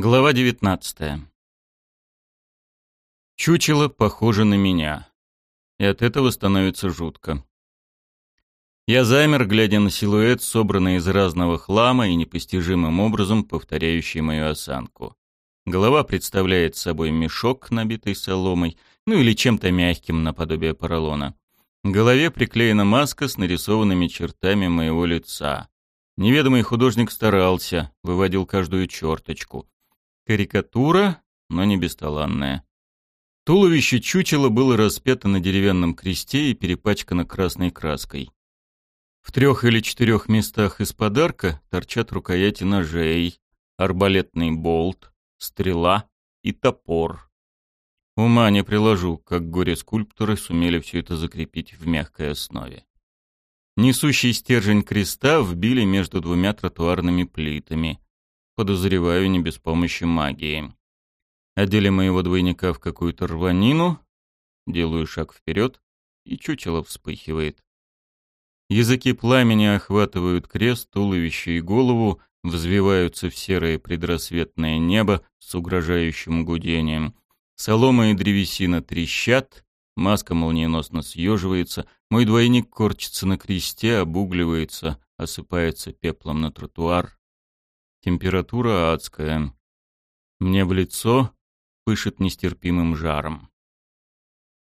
Глава 19. Чучело похоже на меня. И от этого становится жутко. Я замер, глядя на силуэт, собранный из разного хлама и непостижимым образом повторяющий мою осанку. Голова представляет собой мешок, набитый соломой, ну или чем-то мягким наподобие поролона. К голове приклеена маска с нарисованными чертами моего лица. Неведомый художник старался, выводил каждую черточку. Карикатура, но не бесталанная. Туловище чучела было распято на деревянном кресте и перепачкано красной краской. В трех или четырех местах из подарка торчат рукояти ножей, арбалетный болт, стрела и топор. Ума не приложу, как горе-скульпторы сумели все это закрепить в мягкой основе. Несущий стержень креста вбили между двумя тротуарными плитами. Подозреваю, не без помощи магии. Одели моего двойника в какую-то рванину, делаю шаг вперед, и чучело вспыхивает. Языки пламени охватывают крест, туловище и голову, взвиваются в серое предрассветное небо с угрожающим гудением. Солома и древесина трещат, маска молниеносно съеживается, мой двойник корчится на кресте, обугливается, осыпается пеплом на тротуар. Температура адская. Мне в лицо пышет нестерпимым жаром.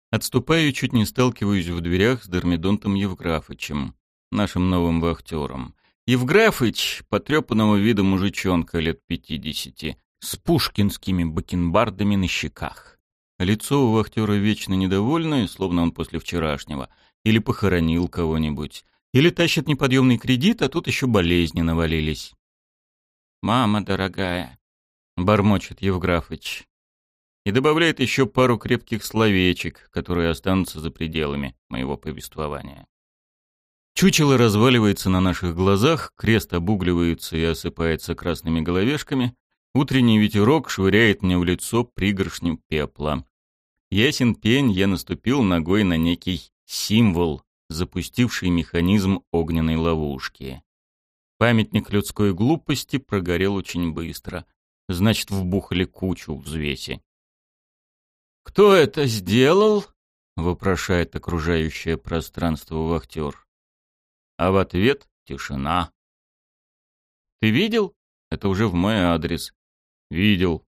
Отступаю, чуть не сталкиваюсь в дверях с Дормидонтом Евграфычем, нашим новым вахтером. Евграфыч, потрепанного вида мужичонка лет пятидесяти, с пушкинскими бакенбардами на щеках. Лицо у вахтера вечно недовольное, словно он после вчерашнего, или похоронил кого-нибудь, или тащит неподъемный кредит, а тут еще болезни навалились. «Мама дорогая», — бормочет Евграфыч, и добавляет еще пару крепких словечек, которые останутся за пределами моего повествования. Чучело разваливается на наших глазах, крест обугливается и осыпается красными головешками, утренний ветерок швыряет мне в лицо пригоршню пепла. Ясен пень, я наступил ногой на некий символ, запустивший механизм огненной ловушки. Памятник людской глупости прогорел очень быстро. Значит, вбухали кучу взвеси. «Кто это сделал?» — вопрошает окружающее пространство вахтер. А в ответ — тишина. «Ты видел?» — это уже в мой адрес. «Видел».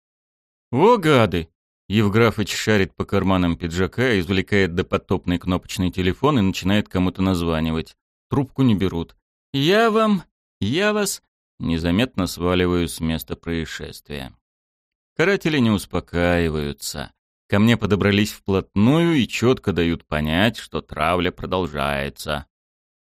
«О, гады!» Евграфыч шарит по карманам пиджака, извлекает допотопный кнопочный телефон и начинает кому-то названивать. Трубку не берут. «Я вам... Я вас...» Незаметно сваливаю с места происшествия. Каратели не успокаиваются. Ко мне подобрались вплотную и четко дают понять, что травля продолжается.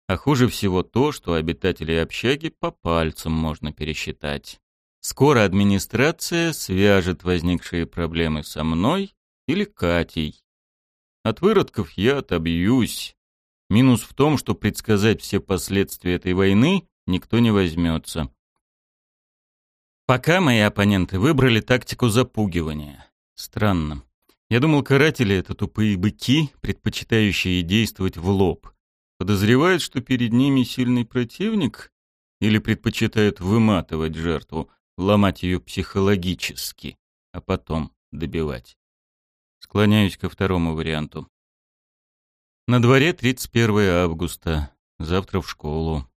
А хуже всего то, что обитателей общаги по пальцам можно пересчитать. Скоро администрация свяжет возникшие проблемы со мной или Катей. От выродков я отобьюсь. Минус в том, что предсказать все последствия этой войны никто не возьмется. Пока мои оппоненты выбрали тактику запугивания. Странно. Я думал, каратели — это тупые быки, предпочитающие действовать в лоб. Подозревают, что перед ними сильный противник? Или предпочитают выматывать жертву, ломать ее психологически, а потом добивать? Склоняюсь ко второму варианту. На дворе 31 августа. Завтра в школу.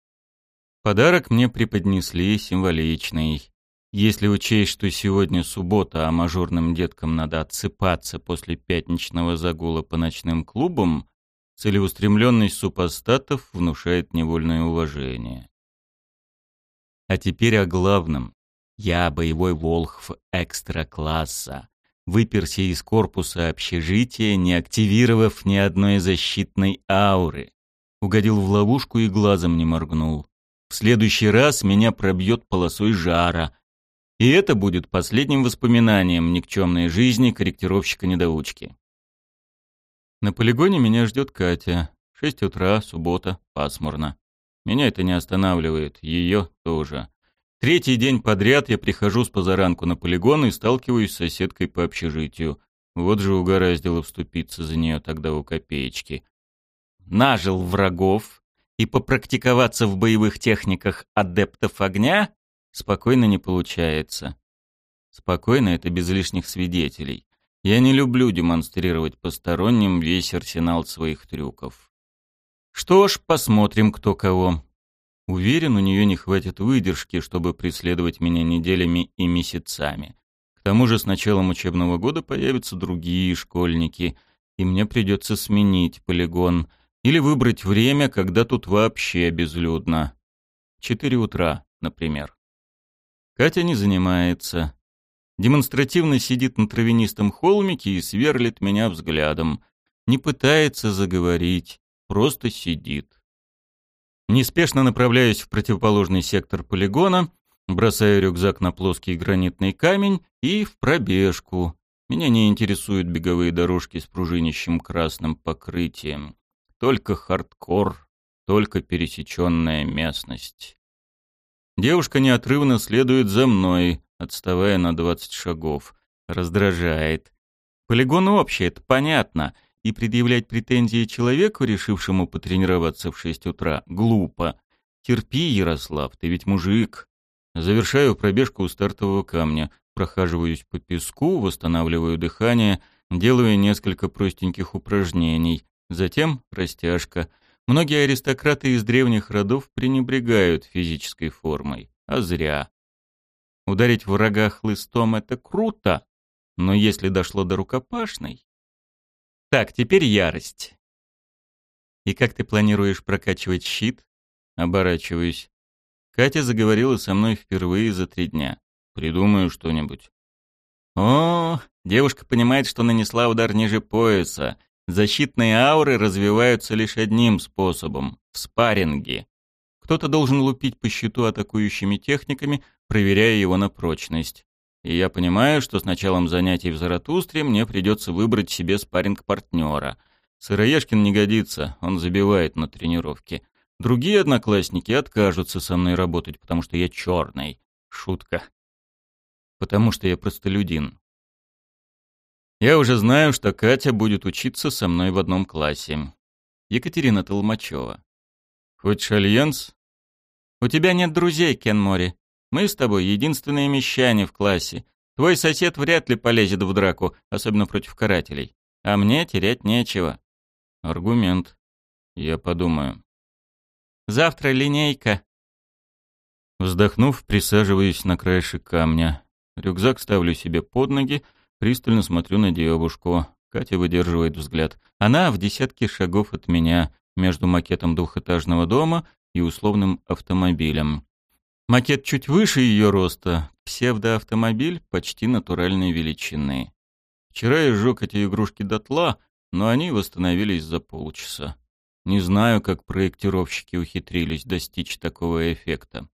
Подарок мне преподнесли символичный. Если учесть, что сегодня суббота, а мажорным деткам надо отсыпаться после пятничного загула по ночным клубам, целеустремленность супостатов внушает невольное уважение. А теперь о главном. Я боевой волхв экстра-класса. Выперся из корпуса общежития, не активировав ни одной защитной ауры. Угодил в ловушку и глазом не моргнул. В следующий раз меня пробьет полосой жара — и это будет последним воспоминанием никчемной жизни корректировщика-недоучки. На полигоне меня ждет Катя. Шесть утра, суббота, пасмурно. Меня это не останавливает, ее тоже. Третий день подряд я прихожу с позаранку на полигон и сталкиваюсь с соседкой по общежитию. Вот же угораздило вступиться за нее тогда у копеечки. Нажил врагов и попрактиковаться в боевых техниках адептов огня спокойно не получается. Спокойно, это без лишних свидетелей. Я не люблю демонстрировать посторонним весь арсенал своих трюков. Что ж, посмотрим, кто кого. Уверен, у нее не хватит выдержки, чтобы преследовать меня неделями и месяцами. К тому же с началом учебного года появятся другие школьники, и мне придется сменить полигон или выбрать время, когда тут вообще безлюдно. Четыре утра, например. Катя не занимается. Демонстративно сидит на травянистом холмике и сверлит меня взглядом. Не пытается заговорить, просто сидит. Неспешно направляюсь в противоположный сектор полигона, бросаю рюкзак на плоский гранитный камень и в пробежку. Меня не интересуют беговые дорожки с пружинищим красным покрытием. Только хардкор, только пересеченная местность. Девушка неотрывно следует за мной, отставая на 20 шагов. Раздражает. Полигон общий, это понятно, и предъявлять претензии человеку, решившему потренироваться в 6 утра, глупо. Терпи, Ярослав, ты ведь мужик. Завершаю пробежку у стартового камня, прохаживаюсь по песку, восстанавливаю дыхание, делаю несколько простеньких упражнений. Затем растяжка. Многие аристократы из древних родов пренебрегают физической формой. А зря. Ударить врага хлыстом — это круто, но если дошло до рукопашной... Так, теперь ярость. И как ты планируешь прокачивать щит? Оборачиваюсь. Катя заговорила со мной впервые за три дня. Придумаю что-нибудь. О, девушка понимает, что нанесла удар ниже пояса. Защитные ауры развиваются лишь одним способом — в спарринге. Кто-то должен лупить по щиту атакующими техниками, проверяя его на прочность. И я понимаю, что с началом занятий в Заратустре мне придется выбрать себе спарринг-партнера. Сыроежкин не годится, он забивает на тренировке. Другие одноклассники откажутся со мной работать, потому что я черный. Шутка. Потому что я простолюдин. Я уже знаю, что Катя будет учиться со мной в одном классе. Екатерина Толмачева. Хочешь альянс? У тебя нет друзей, Кен Мори. Мы с тобой единственные мещане в классе. Твой сосед вряд ли полезет в драку, особенно против карателей. А мне терять нечего. Аргумент. Я подумаю. Завтра линейка. Вздохнув, присаживаюсь на краешек камня. Рюкзак ставлю себе под ноги, пристально смотрю на девушку. Катя выдерживает взгляд. Она в десятке шагов от меня, между макетом двухэтажного дома и условным автомобилем. Макет чуть выше ее роста, псевдоавтомобиль почти натуральной величины. Вчера я сжег эти игрушки дотла, но они восстановились за полчаса. Не знаю, как проектировщики ухитрились достичь такого эффекта.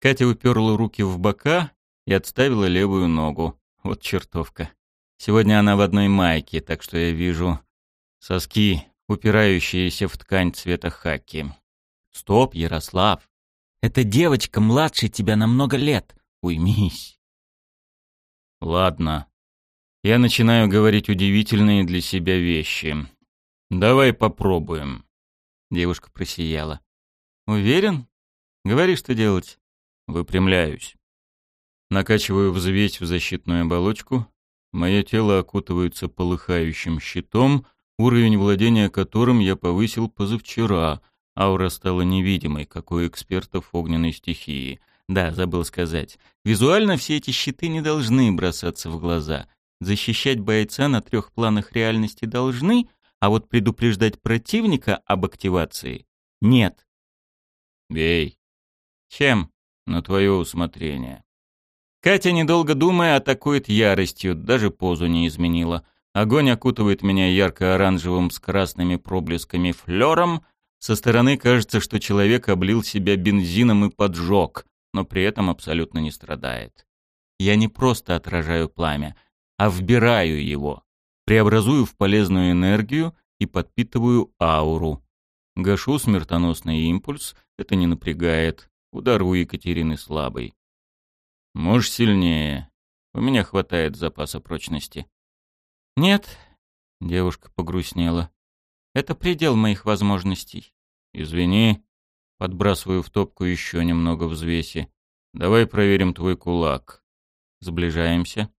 Катя уперла руки в бока и отставила левую ногу. Вот чертовка. Сегодня она в одной майке, так что я вижу соски, упирающиеся в ткань цвета хаки. «Стоп, Ярослав! Эта девочка младше тебя на много лет. Уймись. Ладно. Я начинаю говорить удивительные для себя вещи. Давай попробуем. Девушка просияла. Уверен? Говори, что делать. Выпрямляюсь. Накачиваю взвесь в защитную оболочку. Мое тело окутывается полыхающим щитом, уровень владения которым я повысил позавчера — Аура стала невидимой, как у экспертов огненной стихии. Да, забыл сказать. Визуально все эти щиты не должны бросаться в глаза. Защищать бойца на трех планах реальности должны, а вот предупреждать противника об активации — нет. «Бей». «Чем?» «На твое усмотрение». Катя, недолго думая, атакует яростью, даже позу не изменила. Огонь окутывает меня ярко-оранжевым с красными проблесками флером, со стороны кажется, что человек облил себя бензином и поджег, но при этом абсолютно не страдает. Я не просто отражаю пламя, а вбираю его, преобразую в полезную энергию и подпитываю ауру. Гашу смертоносный импульс, это не напрягает. Удар у Екатерины слабый. Можешь сильнее. У меня хватает запаса прочности. Нет, девушка погрустнела. Это предел моих возможностей. Извини, подбрасываю в топку еще немного взвеси. Давай проверим твой кулак. Сближаемся.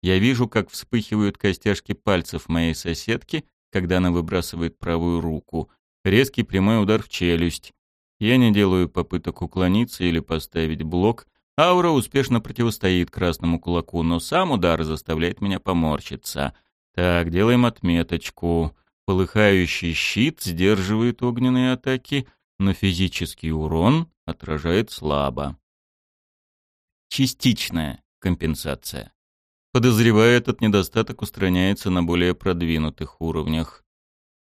Я вижу, как вспыхивают костяшки пальцев моей соседки, когда она выбрасывает правую руку. Резкий прямой удар в челюсть. Я не делаю попыток уклониться или поставить блок. Аура успешно противостоит красному кулаку, но сам удар заставляет меня поморщиться. Так, делаем отметочку. Полыхающий щит сдерживает огненные атаки, но физический урон отражает слабо. Частичная компенсация. Подозреваю, этот недостаток устраняется на более продвинутых уровнях.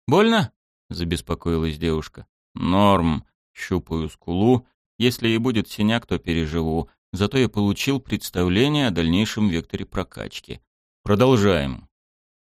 «Больно?» — забеспокоилась девушка. «Норм. Щупаю скулу. Если и будет синяк, то переживу. Зато я получил представление о дальнейшем векторе прокачки. Продолжаем.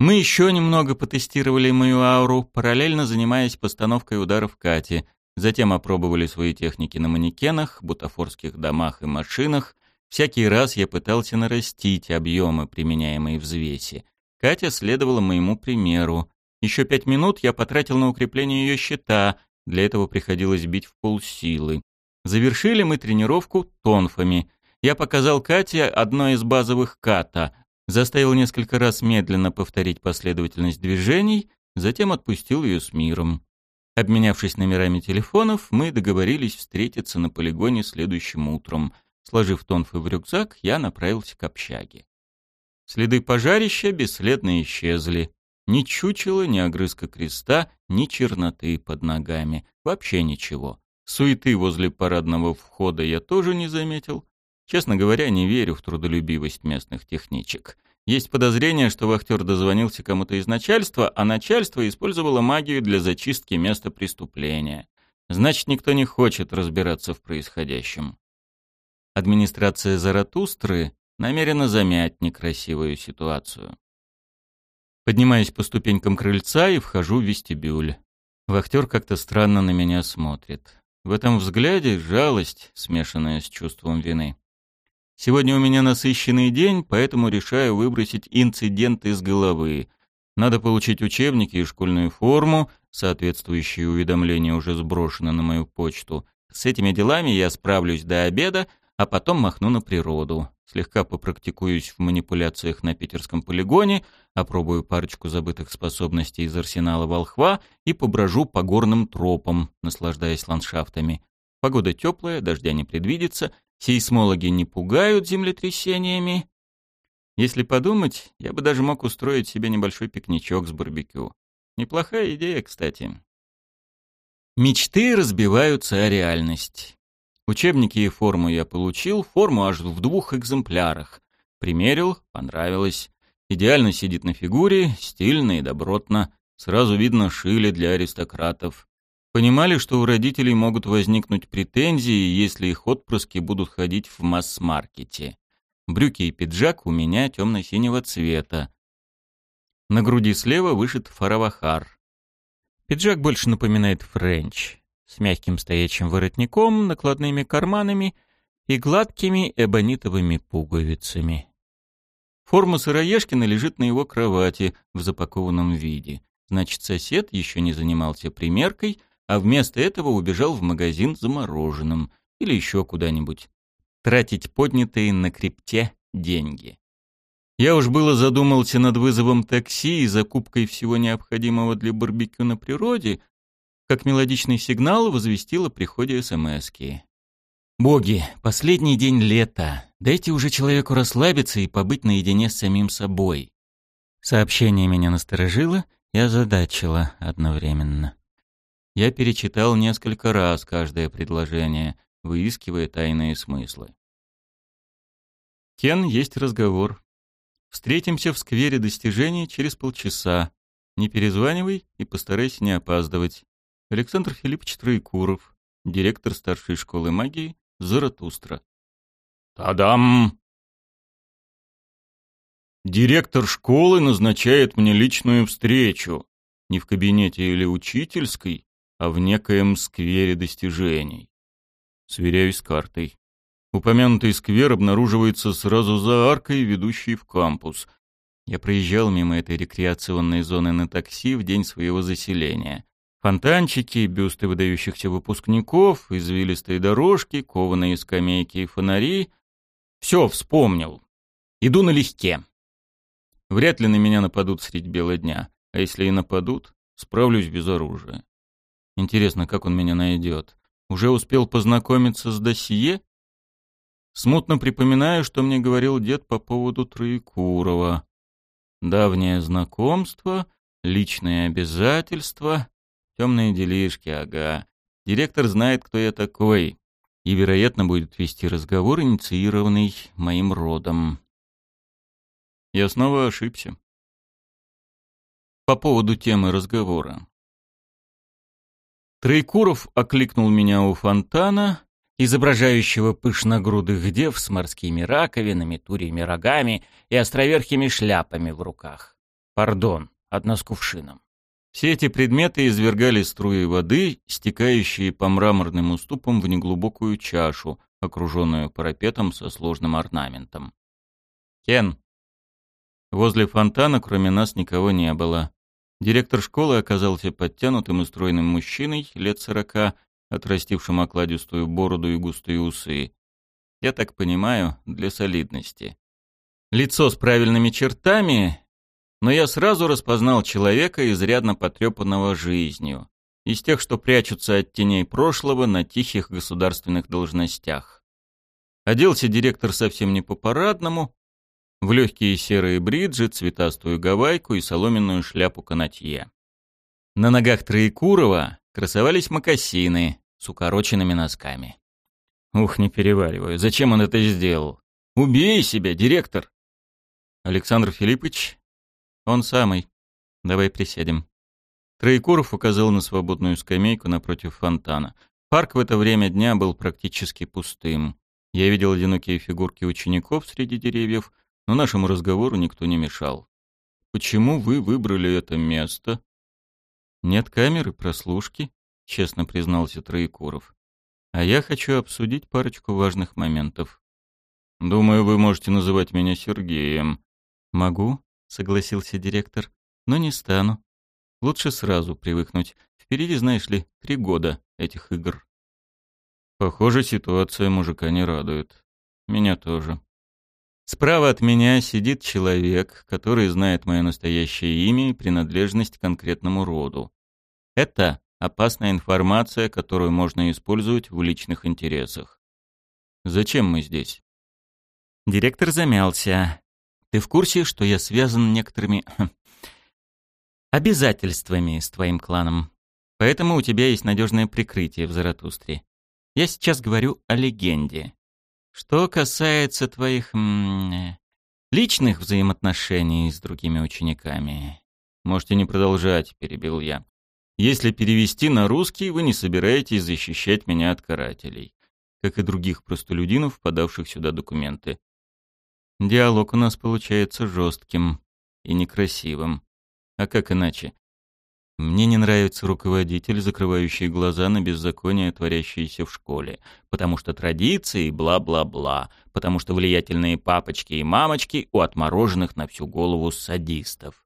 Мы еще немного потестировали мою ауру, параллельно занимаясь постановкой ударов Кати. Затем опробовали свои техники на манекенах, бутафорских домах и машинах, Всякий раз я пытался нарастить объемы, применяемые взвеси. Катя следовала моему примеру. Еще пять минут я потратил на укрепление ее щита, для этого приходилось бить в полсилы. Завершили мы тренировку тонфами. Я показал Кате одно из базовых ката, заставил несколько раз медленно повторить последовательность движений, затем отпустил ее с миром. Обменявшись номерами телефонов, мы договорились встретиться на полигоне следующим утром — Сложив тонфы в рюкзак, я направился к общаге. Следы пожарища бесследно исчезли. Ни чучела, ни огрызка креста, ни черноты под ногами. Вообще ничего. Суеты возле парадного входа я тоже не заметил. Честно говоря, не верю в трудолюбивость местных техничек. Есть подозрение, что вахтер дозвонился кому-то из начальства, а начальство использовало магию для зачистки места преступления. Значит, никто не хочет разбираться в происходящем. Администрация Заратустры намерена замять некрасивую ситуацию. Поднимаюсь по ступенькам крыльца и вхожу в вестибюль. Вахтер как-то странно на меня смотрит. В этом взгляде жалость, смешанная с чувством вины. Сегодня у меня насыщенный день, поэтому решаю выбросить инцидент из головы. Надо получить учебники и школьную форму, соответствующие уведомления уже сброшены на мою почту. С этими делами я справлюсь до обеда, а потом махну на природу. Слегка попрактикуюсь в манипуляциях на питерском полигоне, опробую парочку забытых способностей из арсенала волхва и поброжу по горным тропам, наслаждаясь ландшафтами. Погода теплая, дождя не предвидится, сейсмологи не пугают землетрясениями. Если подумать, я бы даже мог устроить себе небольшой пикничок с барбекю. Неплохая идея, кстати. Мечты разбиваются о реальность. Учебники и форму я получил, форму аж в двух экземплярах. Примерил, понравилось. Идеально сидит на фигуре, стильно и добротно. Сразу видно, шили для аристократов. Понимали, что у родителей могут возникнуть претензии, если их отпрыски будут ходить в масс-маркете. Брюки и пиджак у меня темно-синего цвета. На груди слева вышит фаравахар. Пиджак больше напоминает френч с мягким стоячим воротником, накладными карманами и гладкими эбонитовыми пуговицами. Форма Сыроежкина лежит на его кровати в запакованном виде. Значит, сосед еще не занимался примеркой, а вместо этого убежал в магазин за мороженым или еще куда-нибудь. Тратить поднятые на крипте деньги. Я уж было задумался над вызовом такси и закупкой всего необходимого для барбекю на природе, как мелодичный сигнал возвестил о приходе СМСки. «Боги, последний день лета. Дайте уже человеку расслабиться и побыть наедине с самим собой». Сообщение меня насторожило и озадачило одновременно. Я перечитал несколько раз каждое предложение, выискивая тайные смыслы. Кен, есть разговор. Встретимся в сквере достижений через полчаса. Не перезванивай и постарайся не опаздывать. Александр Филиппович Троекуров, директор старшей школы магии Заратустра. Тадам! Директор школы назначает мне личную встречу. Не в кабинете или учительской, а в некоем сквере достижений. Сверяюсь с картой. Упомянутый сквер обнаруживается сразу за аркой, ведущей в кампус. Я проезжал мимо этой рекреационной зоны на такси в день своего заселения. Фонтанчики, бюсты выдающихся выпускников, извилистые дорожки, кованые скамейки и фонари. Все вспомнил. Иду налегке. Вряд ли на меня нападут средь бела дня. А если и нападут, справлюсь без оружия. Интересно, как он меня найдет? Уже успел познакомиться с досье? Смутно припоминаю, что мне говорил дед по поводу Троекурова. Давнее знакомство, личные обязательства, темные делишки, ага. Директор знает, кто я такой, и, вероятно, будет вести разговор, инициированный моим родом. Я снова ошибся. По поводу темы разговора. Троекуров окликнул меня у фонтана, изображающего пышногрудых дев с морскими раковинами, турьями рогами и островерхими шляпами в руках. Пардон, одна с кувшином. Все эти предметы извергали струи воды, стекающие по мраморным уступам в неглубокую чашу, окруженную парапетом со сложным орнаментом. «Кен!» Возле фонтана кроме нас никого не было. Директор школы оказался подтянутым и стройным мужчиной лет сорока, отрастившим окладистую бороду и густые усы. Я так понимаю, для солидности. Лицо с правильными чертами, но я сразу распознал человека, изрядно потрепанного жизнью, из тех, что прячутся от теней прошлого на тихих государственных должностях. Оделся директор совсем не по-парадному, в легкие серые бриджи, цветастую гавайку и соломенную шляпу канатье. На ногах Троекурова красовались мокасины с укороченными носками. Ух, не перевариваю. Зачем он это сделал? Убей себя, директор! Александр Филиппович? Он самый. Давай присядем. Троекуров указал на свободную скамейку напротив фонтана. Парк в это время дня был практически пустым. Я видел одинокие фигурки учеников среди деревьев — но нашему разговору никто не мешал. «Почему вы выбрали это место?» «Нет камеры прослушки», — честно признался Троекуров. «А я хочу обсудить парочку важных моментов». «Думаю, вы можете называть меня Сергеем». «Могу», — согласился директор, — «но не стану. Лучше сразу привыкнуть. Впереди, знаешь ли, три года этих игр». «Похоже, ситуация мужика не радует. Меня тоже». Справа от меня сидит человек, который знает мое настоящее имя и принадлежность к конкретному роду. Это опасная информация, которую можно использовать в личных интересах. Зачем мы здесь? Директор замялся. Ты в курсе, что я связан некоторыми обязательствами с твоим кланом? Поэтому у тебя есть надежное прикрытие в Заратустре. Я сейчас говорю о легенде. Что касается твоих м личных взаимоотношений с другими учениками, можете не продолжать, перебил я. Если перевести на русский, вы не собираетесь защищать меня от карателей, как и других простолюдинов, подавших сюда документы. Диалог у нас получается жестким и некрасивым. А как иначе? Мне не нравится руководитель, закрывающий глаза на беззаконие, творящееся в школе, потому что традиции бла-бла-бла, потому что влиятельные папочки и мамочки у отмороженных на всю голову садистов.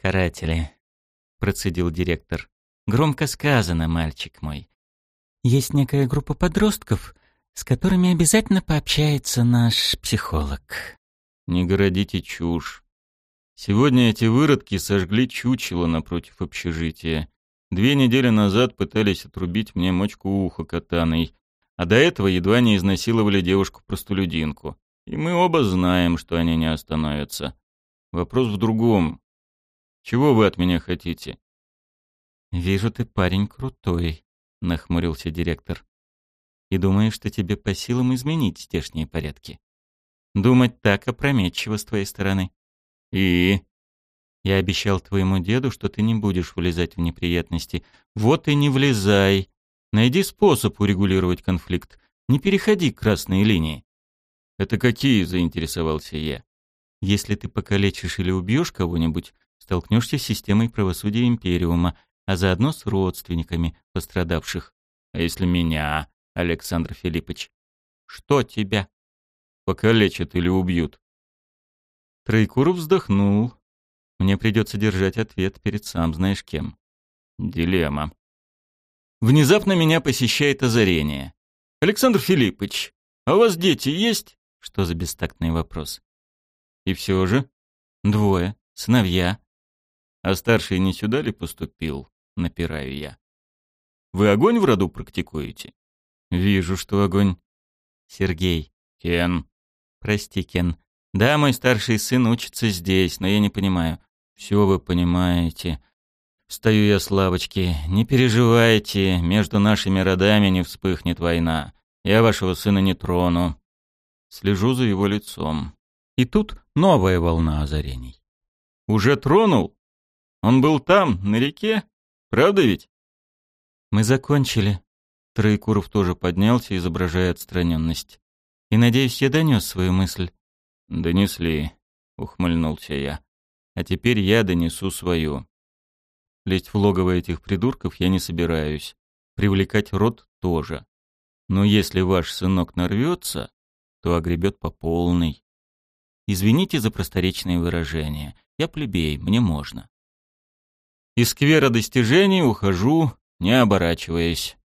«Каратели», — процедил директор. «Громко сказано, мальчик мой. Есть некая группа подростков, с которыми обязательно пообщается наш психолог». «Не городите чушь», Сегодня эти выродки сожгли чучело напротив общежития. Две недели назад пытались отрубить мне мочку уха катаной, а до этого едва не изнасиловали девушку-простолюдинку. И мы оба знаем, что они не остановятся. Вопрос в другом. Чего вы от меня хотите? «Вижу, ты парень крутой», — нахмурился директор. «И думаешь, что тебе по силам изменить здешние порядки? Думать так опрометчиво с твоей стороны». «И?» «Я обещал твоему деду, что ты не будешь влезать в неприятности. Вот и не влезай. Найди способ урегулировать конфликт. Не переходи красные линии». «Это какие?» — заинтересовался я. «Если ты покалечишь или убьешь кого-нибудь, столкнешься с системой правосудия Империума, а заодно с родственниками пострадавших. А если меня, Александр Филиппович? Что тебя? Покалечат или убьют? Троекуров вздохнул. Мне придется держать ответ перед сам знаешь кем. Дилемма. Внезапно меня посещает озарение. «Александр Филиппович, а у вас дети есть?» Что за бестактный вопрос? И все же? Двое. Сыновья. А старший не сюда ли поступил? Напираю я. Вы огонь в роду практикуете? Вижу, что огонь. Сергей. Кен. Прости, Кен. Да, мой старший сын учится здесь, но я не понимаю. Все вы понимаете. Стою я с лавочки. Не переживайте, между нашими родами не вспыхнет война. Я вашего сына не трону. Слежу за его лицом. И тут новая волна озарений. Уже тронул? Он был там, на реке? Правда ведь? Мы закончили. Троекуров тоже поднялся, изображая отстраненность. И, надеюсь, я донес свою мысль. Донесли, ухмыльнулся я. А теперь я донесу свою. Лезть в логово этих придурков я не собираюсь. Привлекать род тоже. Но если ваш сынок нарвется, то огребет по полной. Извините за просторечные выражения. Я плебей, мне можно. Из сквера достижений ухожу, не оборачиваясь.